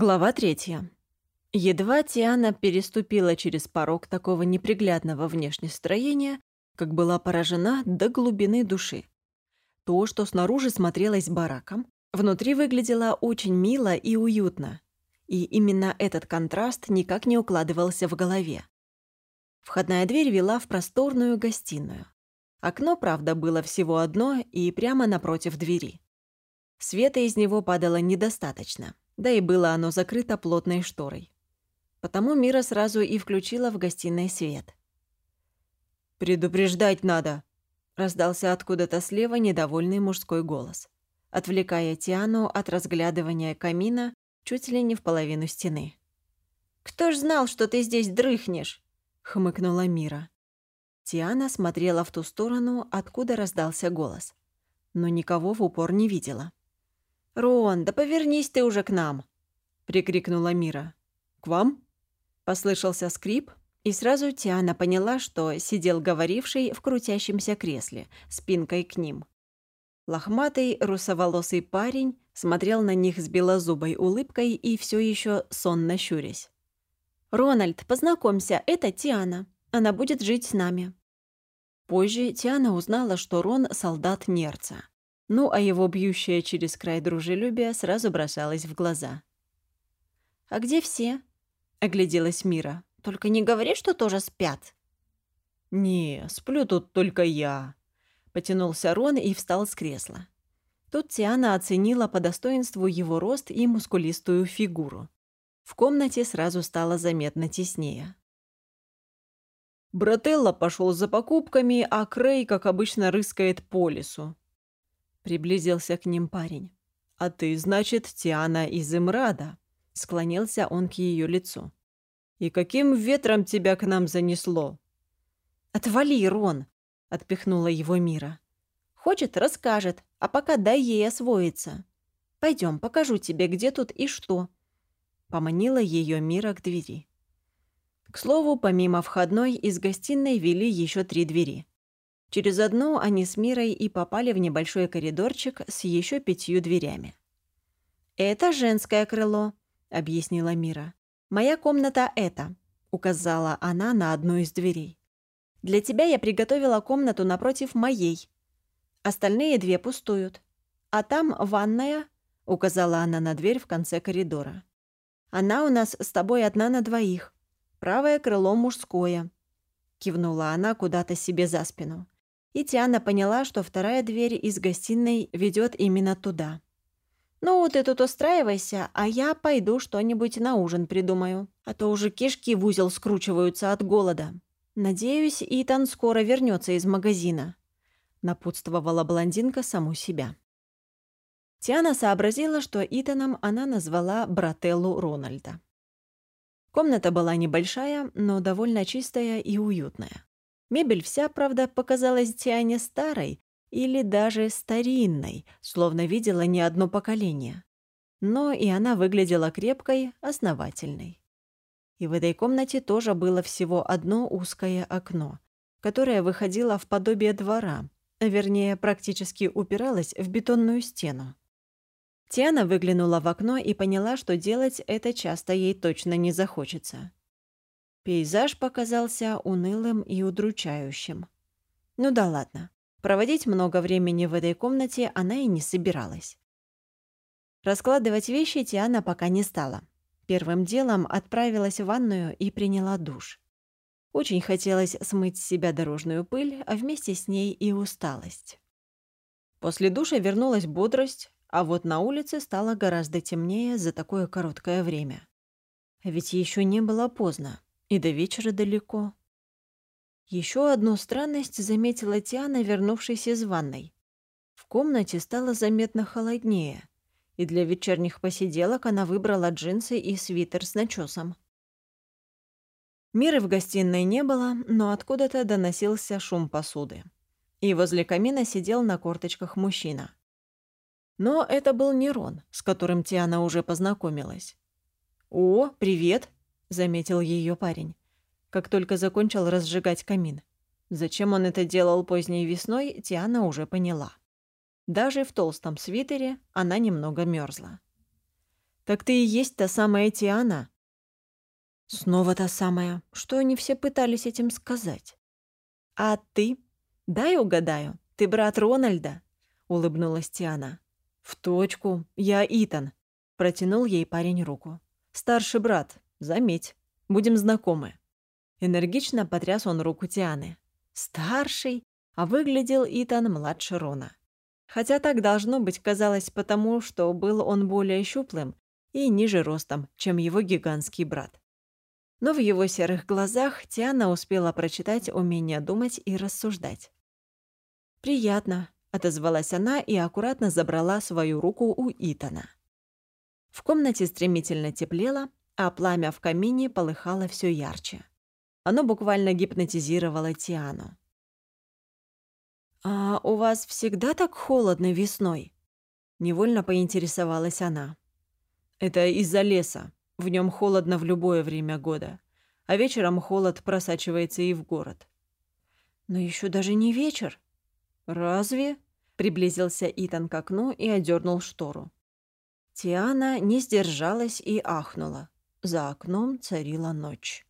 Глава третья. Едва Тиана переступила через порог такого неприглядного внешнего строения, как была поражена до глубины души. То, что снаружи смотрелось бараком, внутри выглядело очень мило и уютно. И именно этот контраст никак не укладывался в голове. Входная дверь вела в просторную гостиную. Окно, правда, было всего одно и прямо напротив двери. Света из него падало недостаточно — да и было оно закрыто плотной шторой. Потому Мира сразу и включила в гостиной свет. «Предупреждать надо!» — раздался откуда-то слева недовольный мужской голос, отвлекая Тиану от разглядывания камина чуть ли не в половину стены. «Кто ж знал, что ты здесь дрыхнешь?» — хмыкнула Мира. Тиана смотрела в ту сторону, откуда раздался голос, но никого в упор не видела. «Рон, да повернись ты уже к нам!» — прикрикнула Мира. «К вам?» — послышался скрип, и сразу Тиана поняла, что сидел говоривший в крутящемся кресле, спинкой к ним. Лохматый, русоволосый парень смотрел на них с белозубой улыбкой и все еще сонно щурясь. «Рональд, познакомься, это Тиана. Она будет жить с нами». Позже Тиана узнала, что Рон — солдат Нерца. Ну, а его бьющее через край дружелюбие сразу бросалось в глаза. «А где все?» — огляделась Мира. «Только не говори, что тоже спят». «Не, сплю тут только я», — потянулся Рон и встал с кресла. Тут Тиана оценила по достоинству его рост и мускулистую фигуру. В комнате сразу стало заметно теснее. Брателла пошел за покупками, а Крей, как обычно, рыскает по лесу. Приблизился к ним парень. «А ты, значит, Тиана из Имрада?» Склонился он к ее лицу. «И каким ветром тебя к нам занесло?» «Отвали, Рон!» — отпихнула его Мира. «Хочет — расскажет, а пока дай ей освоиться. Пойдем, покажу тебе, где тут и что». Поманила ее Мира к двери. К слову, помимо входной, из гостиной вели еще три двери. Через одну они с Мирой и попали в небольшой коридорчик с еще пятью дверями. «Это женское крыло», — объяснила Мира. «Моя комната это», — указала она на одну из дверей. «Для тебя я приготовила комнату напротив моей. Остальные две пустуют. А там ванная», — указала она на дверь в конце коридора. «Она у нас с тобой одна на двоих. Правое крыло мужское», — кивнула она куда-то себе за спину и Тиана поняла, что вторая дверь из гостиной ведет именно туда. «Ну, ты тут устраивайся, а я пойду что-нибудь на ужин придумаю, а то уже кишки в узел скручиваются от голода. Надеюсь, Итан скоро вернется из магазина», — напутствовала блондинка саму себя. Тиана сообразила, что Итаном она назвала брателлу Рональда. Комната была небольшая, но довольно чистая и уютная. Мебель вся, правда, показалась Тиане старой или даже старинной, словно видела не одно поколение. Но и она выглядела крепкой, основательной. И в этой комнате тоже было всего одно узкое окно, которое выходило в подобие двора, вернее, практически упиралось в бетонную стену. Тиана выглянула в окно и поняла, что делать это часто ей точно не захочется. Пейзаж показался унылым и удручающим. Ну да ладно. Проводить много времени в этой комнате она и не собиралась. Раскладывать вещи Тиана пока не стала. Первым делом отправилась в ванную и приняла душ. Очень хотелось смыть с себя дорожную пыль, а вместе с ней и усталость. После душа вернулась бодрость, а вот на улице стало гораздо темнее за такое короткое время. Ведь еще не было поздно. И до вечера далеко. Еще одну странность заметила Тиана, вернувшись из ванной. В комнате стало заметно холоднее, и для вечерних посиделок она выбрала джинсы и свитер с начесом. Миры в гостиной не было, но откуда-то доносился шум посуды. И возле камина сидел на корточках мужчина. Но это был не Рон, с которым Тиана уже познакомилась. «О, привет!» — заметил ее парень, как только закончил разжигать камин. Зачем он это делал поздней весной, Тиана уже поняла. Даже в толстом свитере она немного мерзла. Так ты и есть та самая Тиана?» «Снова та самая. Что они все пытались этим сказать?» «А ты? Дай угадаю. Ты брат Рональда?» — улыбнулась Тиана. «В точку. Я Итан», — протянул ей парень руку. «Старший брат. Заметь. Будем знакомы». Энергично потряс он руку Тианы. Старший, а выглядел Итан младше Рона. Хотя так должно быть казалось потому, что был он более щуплым и ниже ростом, чем его гигантский брат. Но в его серых глазах Тиана успела прочитать умение думать и рассуждать. «Приятно», — отозвалась она и аккуратно забрала свою руку у Итана. В комнате стремительно теплело, а пламя в камине полыхало все ярче. Оно буквально гипнотизировало Тиану. «А у вас всегда так холодно весной?» Невольно поинтересовалась она. «Это из-за леса. В нем холодно в любое время года. А вечером холод просачивается и в город». «Но еще даже не вечер». «Разве?» — приблизился Итан к окну и одернул штору. Тиана не сдержалась и ахнула. За окном царила ночь.